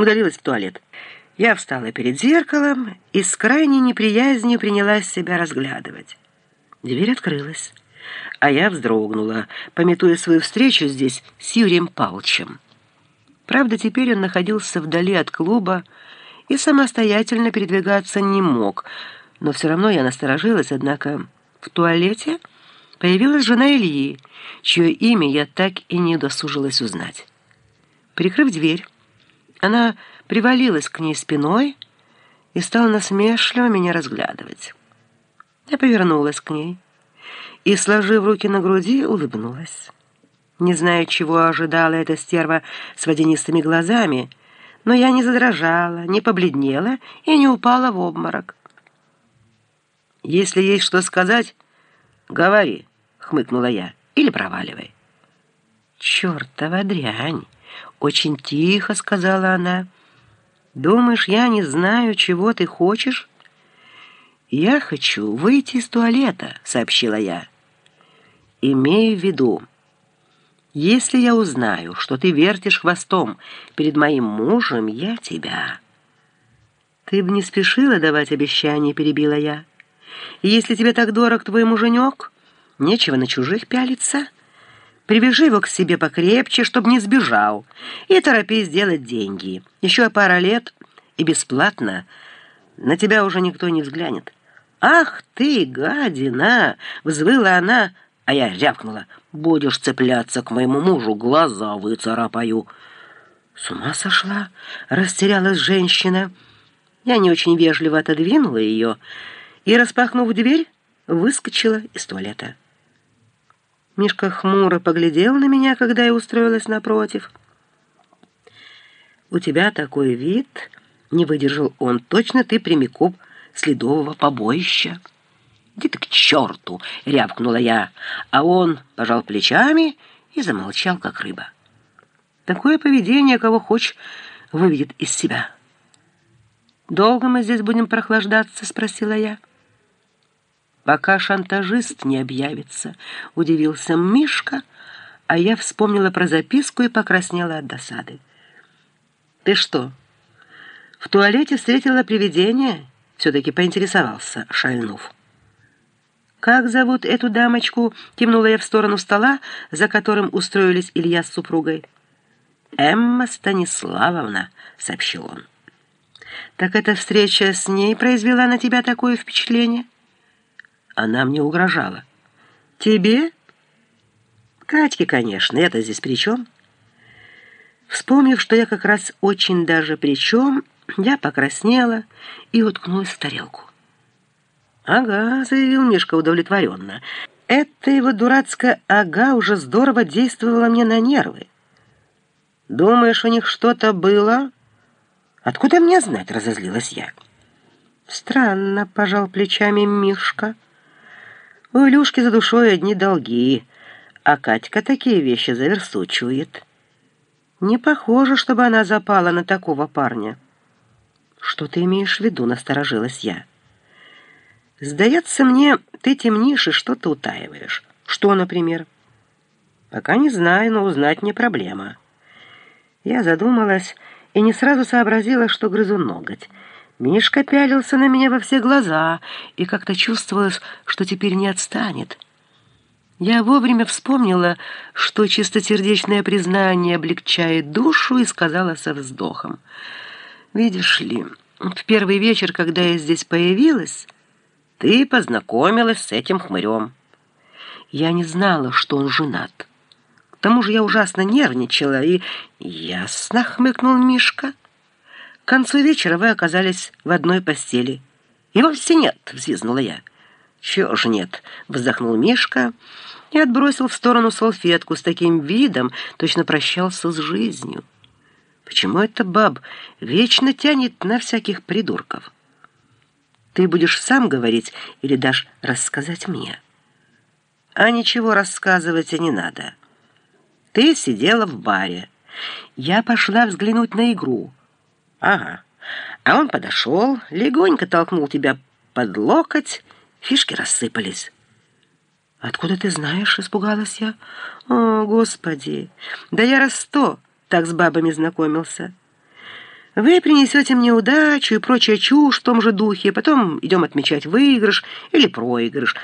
удалилась в туалет. Я встала перед зеркалом и с крайней неприязнью принялась себя разглядывать. Дверь открылась, а я вздрогнула, пометуя свою встречу здесь с Юрием Павловичем. Правда, теперь он находился вдали от клуба и самостоятельно передвигаться не мог, но все равно я насторожилась, однако в туалете появилась жена Ильи, чье имя я так и не досужилась узнать. Прикрыв дверь, она привалилась к ней спиной и стала насмешливо меня разглядывать. Я повернулась к ней и, сложив руки на груди, улыбнулась. Не знаю, чего ожидала эта стерва с водянистыми глазами, но я не задрожала, не побледнела и не упала в обморок. «Если есть что сказать, говори», — хмыкнула я, — «или проваливай». «Чертова дрянь!» — очень тихо сказала она. «Думаешь, я не знаю, чего ты хочешь?» «Я хочу выйти из туалета», — сообщила я. «Имею в виду, если я узнаю, что ты вертишь хвостом перед моим мужем, я тебя...» «Ты бы не спешила давать обещание», — перебила я. «Если тебе так дорог твой муженек, нечего на чужих пялиться». Привяжи его к себе покрепче, чтобы не сбежал, и торопись сделать деньги. Еще пара лет, и бесплатно. На тебя уже никто не взглянет. «Ах ты, гадина!» — взвыла она, а я рявкнула. «Будешь цепляться к моему мужу, глаза выцарапаю». «С ума сошла?» — растерялась женщина. Я не очень вежливо отодвинула ее и, распахнув дверь, выскочила из туалета. Мишка хмуро поглядел на меня, когда я устроилась напротив. «У тебя такой вид...» — не выдержал он. «Точно ты прямиком с ледового побоища». «Иди ты к черту!» — рявкнула я, а он пожал плечами и замолчал, как рыба. Такое поведение, кого хочешь, выведет из себя. «Долго мы здесь будем прохлаждаться?» — спросила я пока шантажист не объявится», — удивился Мишка, а я вспомнила про записку и покраснела от досады. «Ты что, в туалете встретила привидение?» — все-таки поинтересовался, шальнув. «Как зовут эту дамочку?» — кивнула я в сторону стола, за которым устроились Илья с супругой. «Эмма Станиславовна», — сообщил он. «Так эта встреча с ней произвела на тебя такое впечатление?» Она мне угрожала. Тебе? Катьке, конечно. Это здесь при чем? Вспомнив, что я как раз очень даже при чем, я покраснела и уткнулась в тарелку. «Ага», — заявил Мишка удовлетворенно. «Это его дурацкая «ага» уже здорово действовало мне на нервы. Думаешь, у них что-то было?» «Откуда мне знать?» — разозлилась я. «Странно», — пожал плечами Мишка. У Илюшки за душой одни долги, а Катька такие вещи заверсучивает. Не похоже, чтобы она запала на такого парня. Что ты имеешь в виду, насторожилась я. Сдается мне, ты темнишь и что-то утаиваешь. Что, например? Пока не знаю, но узнать не проблема. Я задумалась и не сразу сообразила, что грызу ноготь. Мишка пялился на меня во все глаза, и как-то чувствовалось, что теперь не отстанет. Я вовремя вспомнила, что чистосердечное признание облегчает душу, и сказала со вздохом. «Видишь ли, в первый вечер, когда я здесь появилась, ты познакомилась с этим хмырем. Я не знала, что он женат. К тому же я ужасно нервничала, и ясно хмыкнул Мишка». К концу вечера вы оказались в одной постели. И вовсе нет, взвизгнула я. Чего же нет, вздохнул Мишка и отбросил в сторону салфетку с таким видом, точно прощался с жизнью. Почему это баб вечно тянет на всяких придурков? Ты будешь сам говорить или дашь рассказать мне? А ничего рассказывать и не надо. Ты сидела в баре. Я пошла взглянуть на игру. Ага. А он подошел, легонько толкнул тебя под локоть, фишки рассыпались. «Откуда ты знаешь?» — испугалась я. «О, Господи! Да я раз сто так с бабами знакомился». Вы принесете мне удачу и прочая чушь в том же духе, потом идем отмечать выигрыш или проигрыш.